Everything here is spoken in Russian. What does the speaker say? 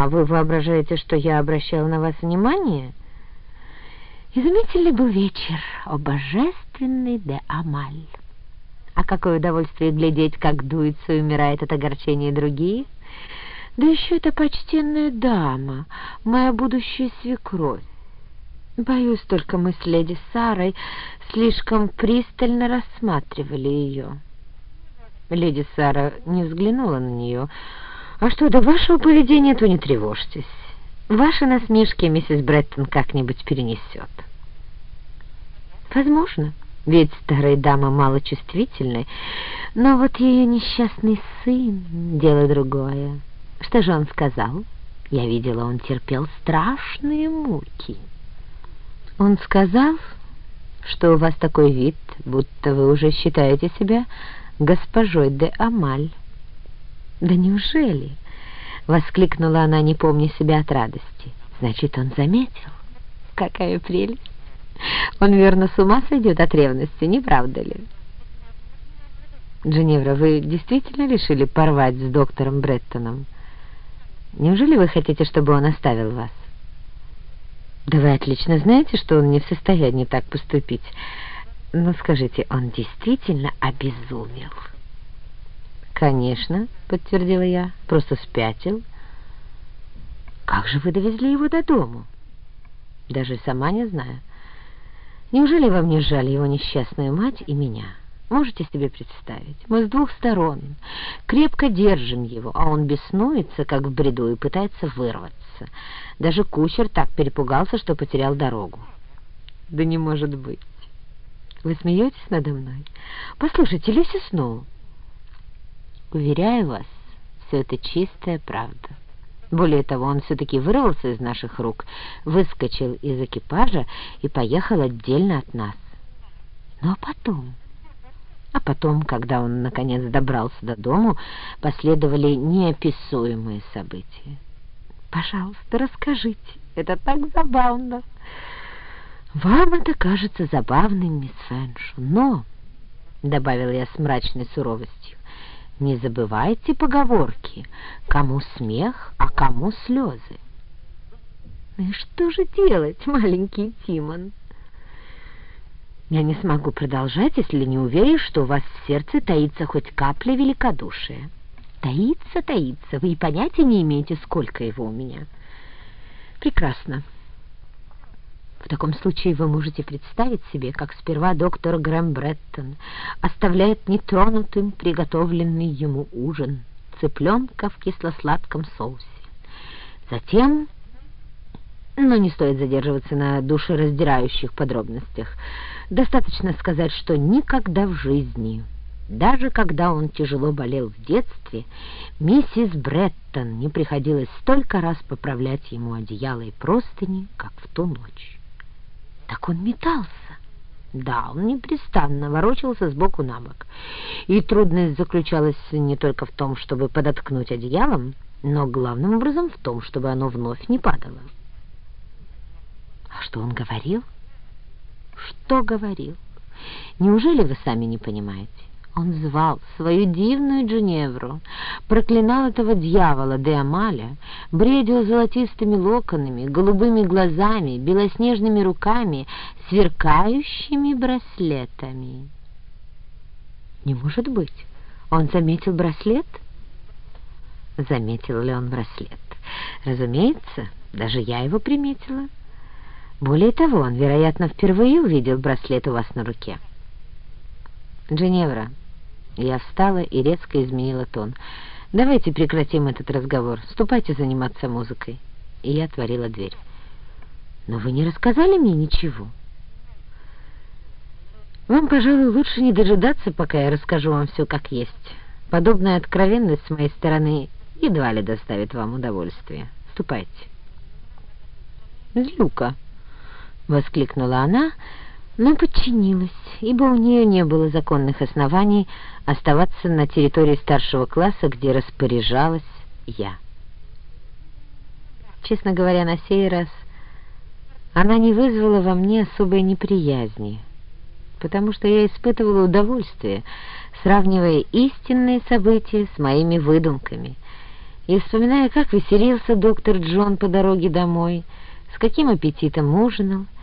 А вы воображаете, что я обращал на вас внимание? Изумительный был вечер, о божественный де Амаль. А какое удовольствие глядеть, как дуется и умирает от огорчения другие. Да еще эта почтенная дама, моя будущая свекровь. Боюсь, только мы с леди Сарой слишком пристально рассматривали ее. Леди Сара не взглянула на нее. «А что до вашего поведения, то не тревожьтесь. Ваши насмешки миссис Бреттон как-нибудь перенесет». «Возможно, ведь старая дама малочувствительная, но вот ее несчастный сын — дело другое. Что же он сказал? Я видела, он терпел страшные муки». «Он сказал, что у вас такой вид, будто вы уже считаете себя госпожой де Амаль. «Да неужели?» — воскликнула она, не помня себя от радости. «Значит, он заметил. Какая прелесть! Он, верно, с ума сойдет от ревности, не правда ли?» «Дженевра, вы действительно решили порвать с доктором Бреттоном? Неужели вы хотите, чтобы он оставил вас?» «Да вы отлично знаете, что он не в состоянии так поступить». Ну, скажите, он действительно обезумел? Конечно, подтвердила я, просто спятил. Как же вы довезли его до дому? Даже сама не знаю. Неужели вам не жаль его несчастную мать и меня? Можете себе представить? Мы с двух сторон крепко держим его, а он беснуется, как в бреду, и пытается вырваться. Даже кучер так перепугался, что потерял дорогу. Да не может быть. Вы смеетесь надо мной? Послушайте, Люси Сноу. Уверяю вас, все это чистая правда. Более того, он все-таки вырвался из наших рук, выскочил из экипажа и поехал отдельно от нас. Ну а потом... А потом, когда он, наконец, добрался до дому, последовали неописуемые события. Пожалуйста, расскажите, это так забавно. «Вам это кажется забавным, мисс Фэншу, но...» — добавила я с мрачной суровостью. «Не забывайте поговорки. Кому смех, а кому слезы». «И что же делать, маленький Тимон?» «Я не смогу продолжать, если не уверен, что у вас в сердце таится хоть капля великодушия». «Таится, таится. Вы и понятия не имеете, сколько его у меня». «Прекрасно». В таком случае вы можете представить себе, как сперва доктор Грэм Бреттон оставляет нетронутым приготовленный ему ужин цыпленка в кисло-сладком соусе. Затем, но не стоит задерживаться на душераздирающих подробностях, достаточно сказать, что никогда в жизни, даже когда он тяжело болел в детстве, миссис Бреттон не приходилось столько раз поправлять ему одеяло и простыни, как в ту ночь. Так он метался. Да, он непрестанно ворочался сбоку на бок. И трудность заключалась не только в том, чтобы подоткнуть одеялом, но главным образом в том, чтобы оно вновь не падало. А что он говорил? Что говорил? Неужели вы сами не понимаете? Он звал свою дивную Дженевру, проклинал этого дьявола де Амаля, бредил золотистыми локонами, голубыми глазами, белоснежными руками, сверкающими браслетами. Не может быть, он заметил браслет? Заметил ли он браслет? Разумеется, даже я его приметила. Более того, он, вероятно, впервые увидел браслет у вас на руке. Дженевра, я встала и резко изменила тон. «Давайте прекратим этот разговор. Ступайте заниматься музыкой». И я отворила дверь. «Но вы не рассказали мне ничего». «Вам, пожалуй, лучше не дожидаться, пока я расскажу вам все как есть. Подобная откровенность с моей стороны едва ли доставит вам удовольствие. Ступайте». «Злюка!» — воскликнула она, — но подчинилась, ибо у нее не было законных оснований оставаться на территории старшего класса, где распоряжалась я. Честно говоря, на сей раз она не вызвала во мне особой неприязни, потому что я испытывала удовольствие, сравнивая истинные события с моими выдумками, и вспоминая, как веселился доктор Джон по дороге домой, с каким аппетитом ужинал,